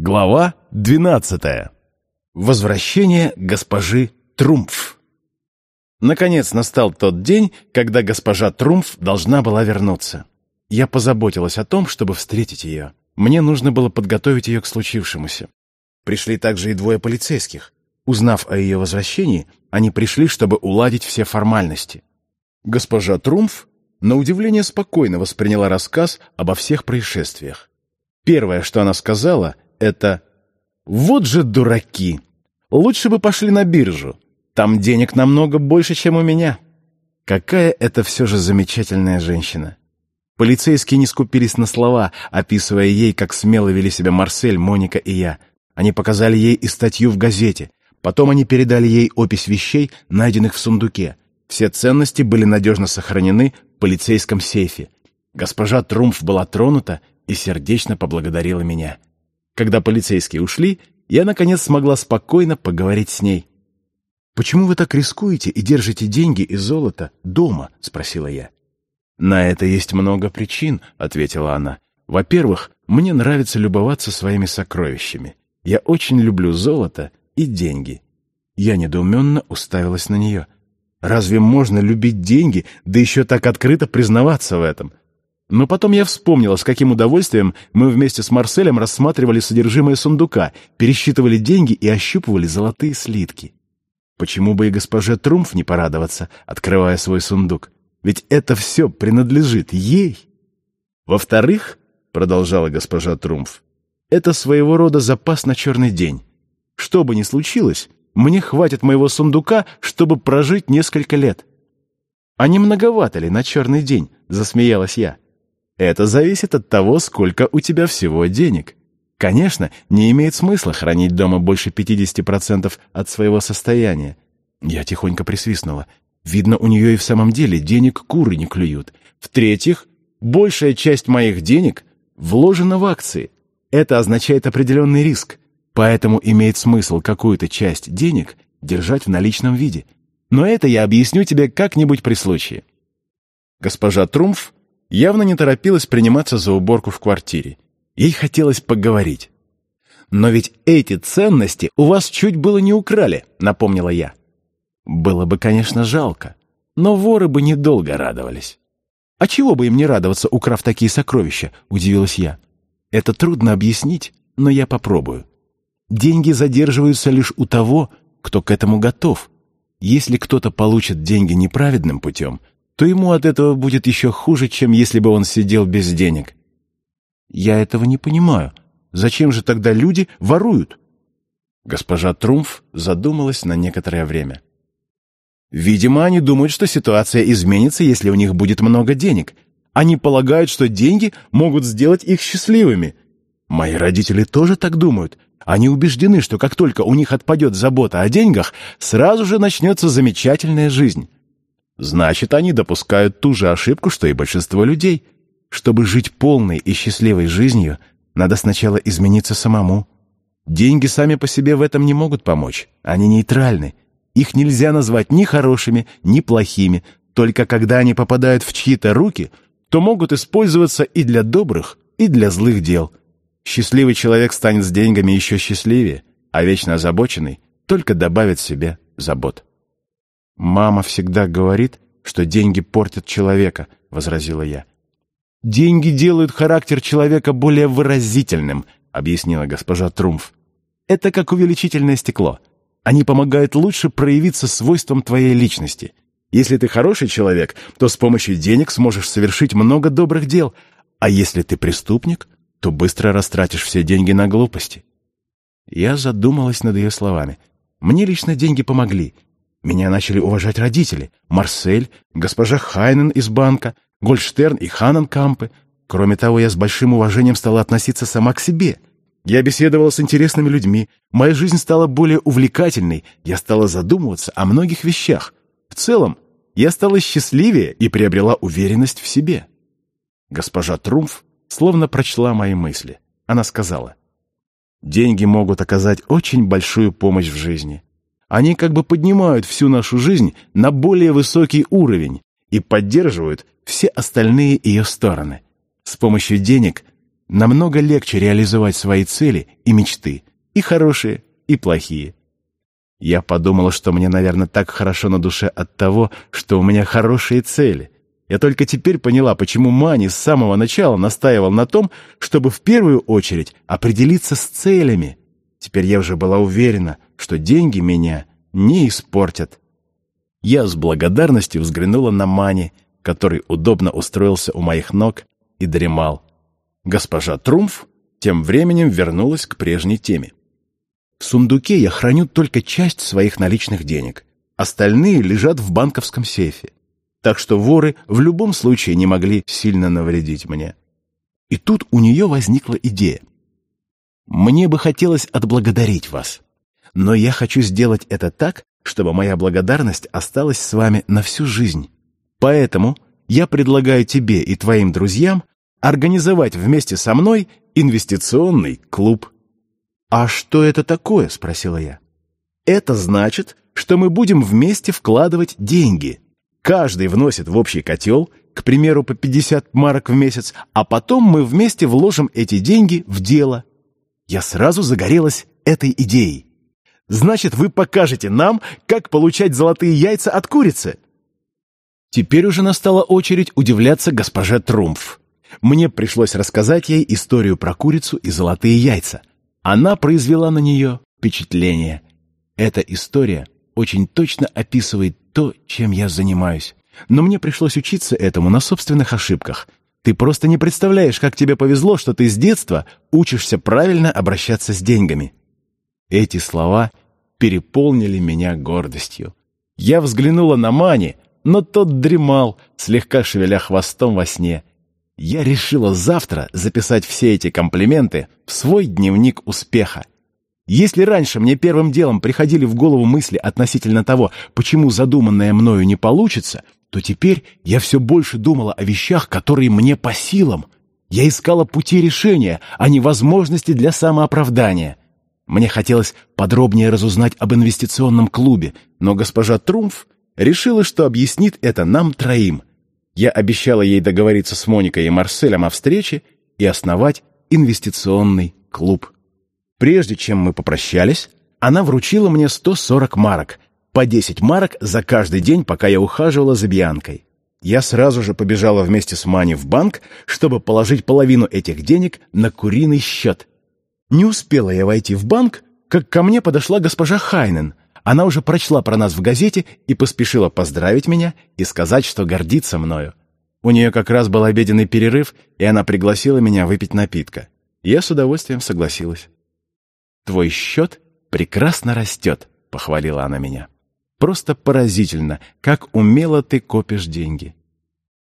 Глава 12. Возвращение госпожи Трумф. Наконец настал тот день, когда госпожа Трумф должна была вернуться. Я позаботилась о том, чтобы встретить ее. Мне нужно было подготовить ее к случившемуся. Пришли также и двое полицейских. Узнав о ее возвращении, они пришли, чтобы уладить все формальности. Госпожа Трумф, на удивление, спокойно восприняла рассказ обо всех происшествиях. Первое, что она сказала — это «Вот же дураки! Лучше бы пошли на биржу. Там денег намного больше, чем у меня». Какая это все же замечательная женщина. Полицейские не скупились на слова, описывая ей, как смело вели себя Марсель, Моника и я. Они показали ей и статью в газете. Потом они передали ей опись вещей, найденных в сундуке. Все ценности были надежно сохранены в полицейском сейфе. Госпожа Трумф была тронута и сердечно поблагодарила меня. Когда полицейские ушли, я, наконец, смогла спокойно поговорить с ней. «Почему вы так рискуете и держите деньги и золото дома?» — спросила я. «На это есть много причин», — ответила она. «Во-первых, мне нравится любоваться своими сокровищами. Я очень люблю золото и деньги». Я недоуменно уставилась на нее. «Разве можно любить деньги, да еще так открыто признаваться в этом?» Но потом я вспомнила, с каким удовольствием мы вместе с Марселем рассматривали содержимое сундука, пересчитывали деньги и ощупывали золотые слитки. Почему бы и госпоже Трумф не порадоваться, открывая свой сундук? Ведь это все принадлежит ей. Во-вторых, продолжала госпожа Трумф, это своего рода запас на черный день. Что бы ни случилось, мне хватит моего сундука, чтобы прожить несколько лет. А не многовато ли на черный день? Засмеялась я. Это зависит от того, сколько у тебя всего денег. Конечно, не имеет смысла хранить дома больше 50% от своего состояния. Я тихонько присвистнула. Видно, у нее и в самом деле денег куры не клюют. В-третьих, большая часть моих денег вложена в акции. Это означает определенный риск. Поэтому имеет смысл какую-то часть денег держать в наличном виде. Но это я объясню тебе как-нибудь при случае. Госпожа Трумф явно не торопилась приниматься за уборку в квартире. Ей хотелось поговорить. «Но ведь эти ценности у вас чуть было не украли», — напомнила я. Было бы, конечно, жалко, но воры бы недолго радовались. «А чего бы им не радоваться, украв такие сокровища?» — удивилась я. «Это трудно объяснить, но я попробую. Деньги задерживаются лишь у того, кто к этому готов. Если кто-то получит деньги неправедным путем, то ему от этого будет еще хуже, чем если бы он сидел без денег. Я этого не понимаю. Зачем же тогда люди воруют? Госпожа Трумф задумалась на некоторое время. Видимо, они думают, что ситуация изменится, если у них будет много денег. Они полагают, что деньги могут сделать их счастливыми. Мои родители тоже так думают. Они убеждены, что как только у них отпадет забота о деньгах, сразу же начнется замечательная жизнь. Значит, они допускают ту же ошибку, что и большинство людей. Чтобы жить полной и счастливой жизнью, надо сначала измениться самому. Деньги сами по себе в этом не могут помочь. Они нейтральны. Их нельзя назвать ни хорошими, ни плохими. Только когда они попадают в чьи-то руки, то могут использоваться и для добрых, и для злых дел. Счастливый человек станет с деньгами еще счастливее, а вечно озабоченный только добавит себе забот. «Мама всегда говорит, что деньги портят человека», — возразила я. «Деньги делают характер человека более выразительным», — объяснила госпожа Трумф. «Это как увеличительное стекло. Они помогают лучше проявиться свойствам твоей личности. Если ты хороший человек, то с помощью денег сможешь совершить много добрых дел, а если ты преступник, то быстро растратишь все деньги на глупости». Я задумалась над ее словами. Мне лично деньги помогли — меня начали уважать родители. Марсель, госпожа Хайнен из банка, Гольдштерн и Ханненкампы. Кроме того, я с большим уважением стала относиться сама к себе. Я беседовала с интересными людьми. Моя жизнь стала более увлекательной. Я стала задумываться о многих вещах. В целом, я стала счастливее и приобрела уверенность в себе. Госпожа Трумф словно прочла мои мысли. Она сказала, «Деньги могут оказать очень большую помощь в жизни. Они как бы поднимают всю нашу жизнь на более высокий уровень и поддерживают все остальные ее стороны. С помощью денег намного легче реализовать свои цели и мечты, и хорошие, и плохие. Я подумала, что мне, наверное, так хорошо на душе от того, что у меня хорошие цели. Я только теперь поняла, почему Мани с самого начала настаивал на том, чтобы в первую очередь определиться с целями. Теперь я уже была уверена, что деньги меня не испортят. Я с благодарностью взглянула на Мани, который удобно устроился у моих ног и дремал. Госпожа Трумф тем временем вернулась к прежней теме. В сундуке я храню только часть своих наличных денег. Остальные лежат в банковском сейфе. Так что воры в любом случае не могли сильно навредить мне. И тут у нее возникла идея. Мне бы хотелось отблагодарить вас. Но я хочу сделать это так, чтобы моя благодарность осталась с вами на всю жизнь. Поэтому я предлагаю тебе и твоим друзьям организовать вместе со мной инвестиционный клуб. «А что это такое?» — спросила я. «Это значит, что мы будем вместе вкладывать деньги. Каждый вносит в общий котел, к примеру, по 50 марок в месяц, а потом мы вместе вложим эти деньги в дело». Я сразу загорелась этой идеей. «Значит, вы покажете нам, как получать золотые яйца от курицы?» Теперь уже настала очередь удивляться госпоже Трумф. Мне пришлось рассказать ей историю про курицу и золотые яйца. Она произвела на нее впечатление. Эта история очень точно описывает то, чем я занимаюсь. Но мне пришлось учиться этому на собственных ошибках. Ты просто не представляешь, как тебе повезло, что ты с детства учишься правильно обращаться с деньгами. Эти слова переполнили меня гордостью. Я взглянула на Мани, но тот дремал, слегка шевеля хвостом во сне. Я решила завтра записать все эти комплименты в свой дневник успеха. Если раньше мне первым делом приходили в голову мысли относительно того, почему задуманное мною не получится, то теперь я все больше думала о вещах, которые мне по силам. Я искала пути решения, а не возможности для самооправдания. Мне хотелось подробнее разузнать об инвестиционном клубе, но госпожа Трумф решила, что объяснит это нам троим. Я обещала ей договориться с Моникой и Марселем о встрече и основать инвестиционный клуб. Прежде чем мы попрощались, она вручила мне 140 марок, по 10 марок за каждый день, пока я ухаживала за Бианкой. Я сразу же побежала вместе с Мани в банк, чтобы положить половину этих денег на куриный счет. Не успела я войти в банк, как ко мне подошла госпожа Хайнен — она уже прочла про нас в газете и поспешила поздравить меня и сказать, что гордится мною. У нее как раз был обеденный перерыв, и она пригласила меня выпить напитка. Я с удовольствием согласилась. «Твой счет прекрасно растет», — похвалила она меня. «Просто поразительно, как умело ты копишь деньги.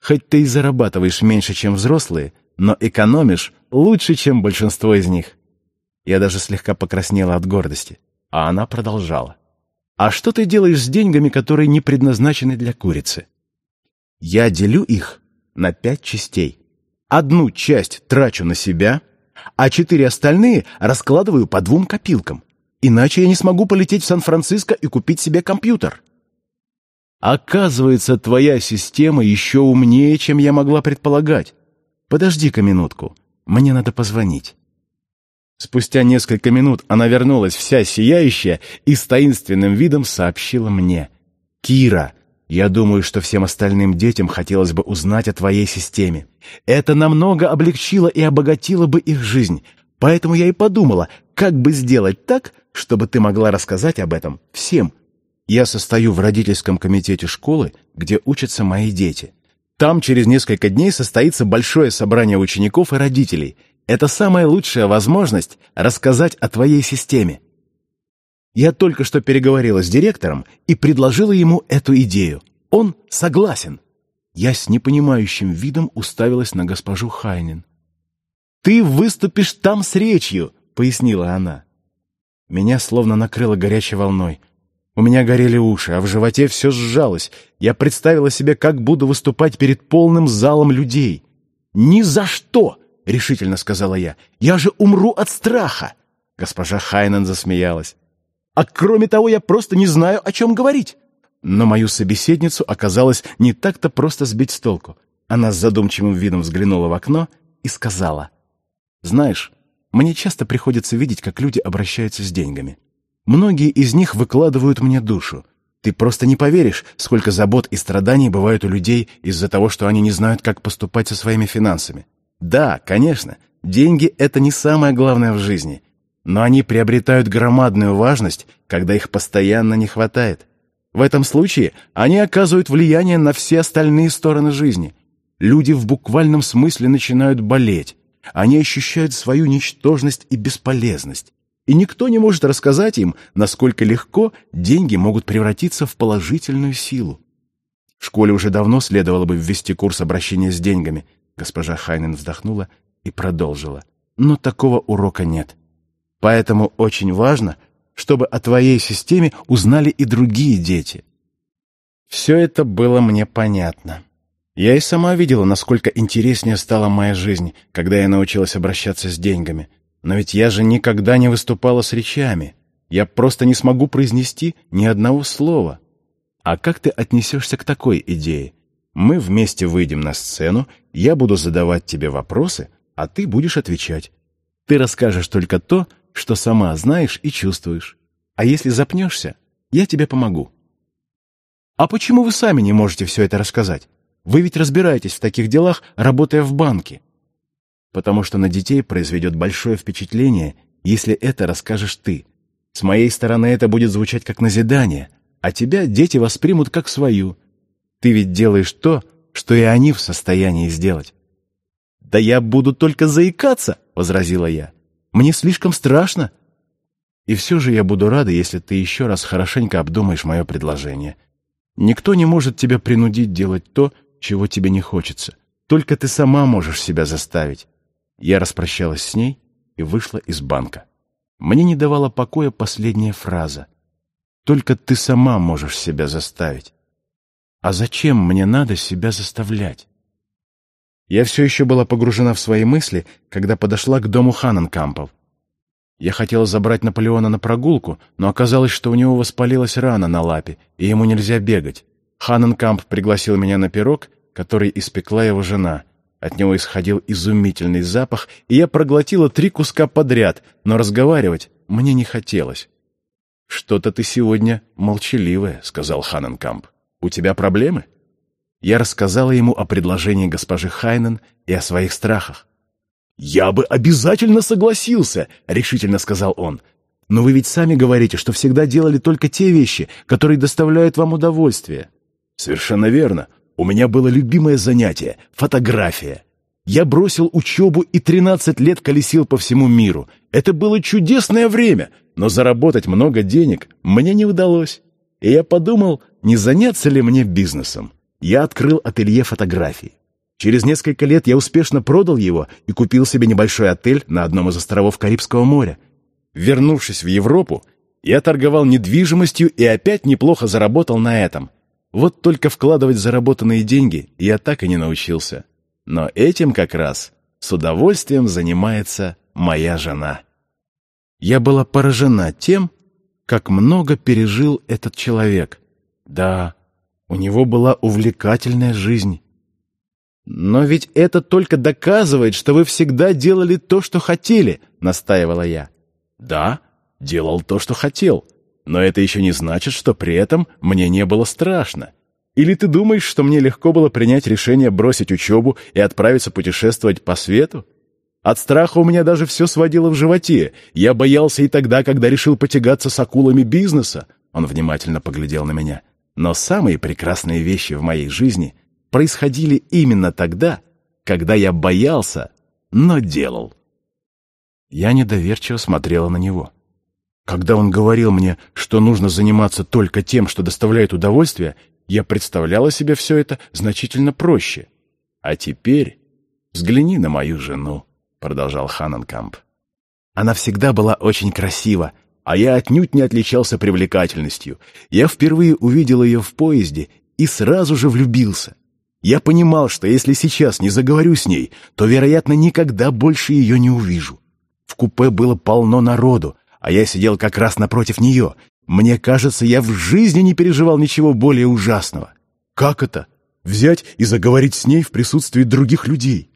Хоть ты и зарабатываешь меньше, чем взрослые, но экономишь лучше, чем большинство из них». Я даже слегка покраснела от гордости, а она продолжала. А что ты делаешь с деньгами, которые не предназначены для курицы? Я делю их на пять частей. Одну часть трачу на себя, а четыре остальные раскладываю по двум копилкам. Иначе я не смогу полететь в Сан-Франциско и купить себе компьютер. Оказывается, твоя система еще умнее, чем я могла предполагать. Подожди-ка минутку, мне надо позвонить. Спустя несколько минут она вернулась вся сияющая и с таинственным видом сообщила мне. «Кира, я думаю, что всем остальным детям хотелось бы узнать о твоей системе. Это намного облегчило и обогатило бы их жизнь. Поэтому я и подумала, как бы сделать так, чтобы ты могла рассказать об этом всем. Я состою в родительском комитете школы, где учатся мои дети. Там через несколько дней состоится большое собрание учеников и родителей — это самая лучшая возможность рассказать о твоей системе. Я только что переговорила с директором и предложила ему эту идею. Он согласен. Я с непонимающим видом уставилась на госпожу Хайнин. «Ты выступишь там с речью», — пояснила она. Меня словно накрыло горячей волной. У меня горели уши, а в животе все сжалось. Я представила себе, как буду выступать перед полным залом людей. «Ни за что!» — решительно сказала я. «Я же умру от страха!» Госпожа Хайнен засмеялась. «А кроме того, я просто не знаю, о чем говорить!» Но мою собеседницу оказалось не так-то просто сбить с толку. Она с задумчивым видом взглянула в окно и сказала. Знаешь, мне часто приходится видеть, как люди обращаются с деньгами. Многие из них выкладывают мне душу. Ты просто не поверишь, сколько забот и страданий бывают у людей из-за того, что они не знают, как поступать со своими финансами. Да, конечно, деньги — это не самое главное в жизни, но они приобретают громадную важность, когда их постоянно не хватает. В этом случае они оказывают влияние на все остальные стороны жизни. Люди в буквальном смысле начинают болеть. Они ощущают свою ничтожность и бесполезность. И никто не может рассказать им, насколько легко деньги могут превратиться в положительную силу. В школе уже давно следовало бы ввести курс обращения с деньгами. Госпожа Хайнен вздохнула и продолжила. Но такого урока нет. Поэтому очень важно, чтобы о твоей системе узнали и другие дети. Все это было мне понятно. Я и сама видела, насколько интереснее стала моя жизнь, когда я научилась обращаться с деньгами. Но ведь я же никогда не выступала с речами. Я просто не смогу произнести ни одного слова. А как ты отнесешься к такой идее? Мы вместе выйдем на сцену, я буду задавать тебе вопросы, а ты будешь отвечать. Ты расскажешь только то, что сама знаешь и чувствуешь. А если запнешься, я тебе помогу. А почему вы сами не можете все это рассказать? Вы ведь разбираетесь в таких делах, работая в банке. Потому что на детей произведет большое впечатление, если это расскажешь ты. С моей стороны это будет звучать как назидание, а тебя дети воспримут как свою. Ты ведь делаешь то, что и они в состоянии сделать. «Да я буду только заикаться», — возразила я. «Мне слишком страшно». «И все же я буду рада, если ты еще раз хорошенько обдумаешь мое предложение. Никто не может тебя принудить делать то, чего тебе не хочется. Только ты сама можешь себя заставить. Я распрощалась с ней и вышла из банка. Мне не давала покоя последняя фраза. Только ты сама можешь себя заставить. А зачем мне надо себя заставлять? Я все еще была погружена в свои мысли, когда подошла к дому Ханненкампов. Я хотела забрать Наполеона на прогулку, но оказалось, что у него воспалилась рана на лапе, и ему нельзя бегать. Ханненкамп пригласил меня на пирог, который испекла его жена. От него исходил изумительный запах, и я проглотила три куска подряд, но разговаривать мне не хотелось. «Что-то ты сегодня молчаливая», — сказал Ханненкамп. «У тебя проблемы?» Я рассказала ему о предложении госпожи Хайнен и о своих страхах. «Я бы обязательно согласился», — решительно сказал он. «Но вы ведь сами говорите, что всегда делали только те вещи, которые доставляют вам удовольствие». «Совершенно верно. У меня было любимое занятие — фотография. Я бросил учебу и 13 лет колесил по всему миру. Это было чудесное время, но заработать много денег мне не удалось. И я подумал, не заняться ли мне бизнесом. Я открыл ателье фотографий. Через несколько лет я успешно продал его и купил себе небольшой отель на одном из островов Карибского моря. Вернувшись в Европу, я торговал недвижимостью и опять неплохо заработал на этом. Вот только вкладывать заработанные деньги я так и не научился. Но этим как раз с удовольствием занимается моя жена. Я была поражена тем, как много пережил этот человек. Да, у него была увлекательная жизнь. «Но ведь это только доказывает, что вы всегда делали то, что хотели», — настаивала я. «Да, делал то, что хотел», но это еще не значит, что при этом мне не было страшно. Или ты думаешь, что мне легко было принять решение бросить учебу и отправиться путешествовать по свету? От страха у меня даже все сводило в животе. Я боялся и тогда, когда решил потягаться с акулами бизнеса. Он внимательно поглядел на меня. Но самые прекрасные вещи в моей жизни происходили именно тогда, когда я боялся, но делал. Я недоверчиво смотрела на него. Когда он говорил мне, что нужно заниматься только тем, что доставляет удовольствие, я представляла себе все это значительно проще. А теперь взгляни на мою жену, — продолжал Ханненкамп. Она всегда была очень красива, а я отнюдь не отличался привлекательностью. Я впервые увидел ее в поезде и сразу же влюбился. Я понимал, что если сейчас не заговорю с ней, то, вероятно, никогда больше ее не увижу. В купе было полно народу, а я сидел как раз напротив нее. Мне кажется, я в жизни не переживал ничего более ужасного. Как это? Взять и заговорить с ней в присутствии других людей?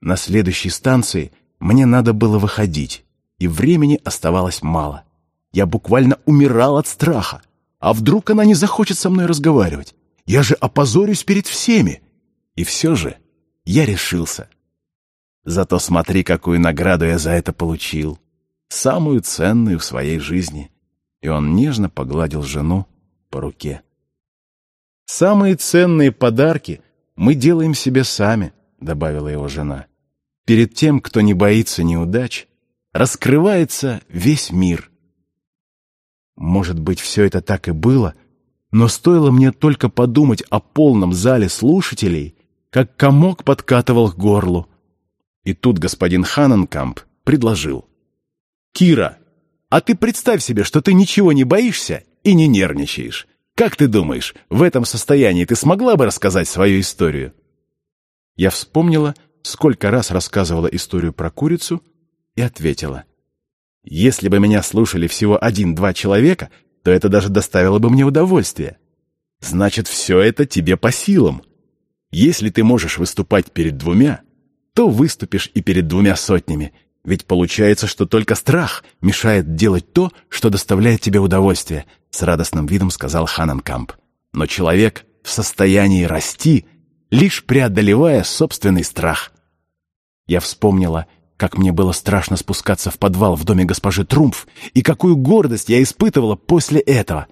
На следующей станции Мне надо было выходить, и времени оставалось мало. Я буквально умирал от страха. А вдруг она не захочет со мной разговаривать? Я же опозорюсь перед всеми. И все же я решился. Зато смотри, какую награду я за это получил. Самую ценную в своей жизни. И он нежно погладил жену по руке. «Самые ценные подарки мы делаем себе сами», — добавила его жена. «Перед тем, кто не боится неудач, раскрывается весь мир». Может быть, все это так и было, но стоило мне только подумать о полном зале слушателей, как комок подкатывал к горлу. И тут господин Ханненкамп предложил. «Кира, а ты представь себе, что ты ничего не боишься и не нервничаешь. Как ты думаешь, в этом состоянии ты смогла бы рассказать свою историю?» Я вспомнила, сколько раз рассказывала историю про курицу, и ответила. «Если бы меня слушали всего один-два человека, то это даже доставило бы мне удовольствие. Значит, все это тебе по силам. Если ты можешь выступать перед двумя, то выступишь и перед двумя сотнями, ведь получается, что только страх мешает делать то, что доставляет тебе удовольствие, с радостным видом сказал Ханненкамп. Но человек в состоянии расти, лишь преодолевая собственный страх. Я вспомнила, как мне было страшно спускаться в подвал в доме госпожи Трумф, и какую гордость я испытывала после этого.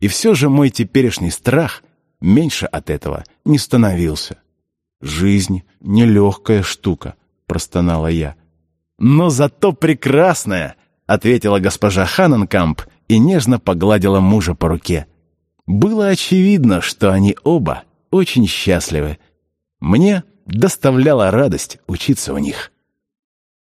И все же мой теперешний страх меньше от этого не становился. «Жизнь — нелегкая штука», — простонала я. «Но зато прекрасная», — ответила госпожа Ханненкамп и нежно погладила мужа по руке. Было очевидно, что они оба очень счастливы. Мне доставляла радость учиться у них.